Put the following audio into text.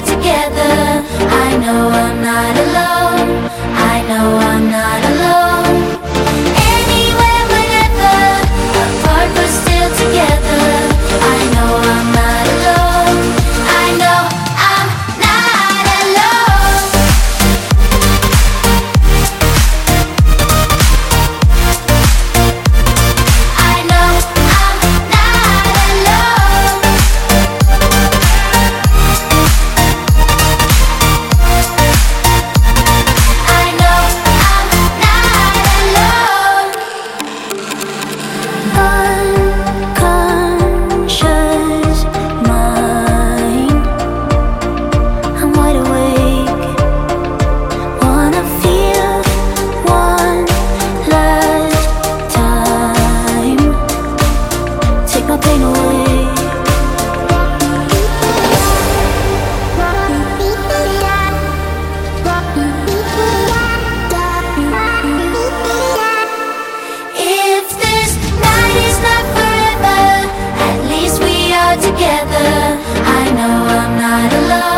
together. I know I'm not alone. I know. together. I know I'm not alone.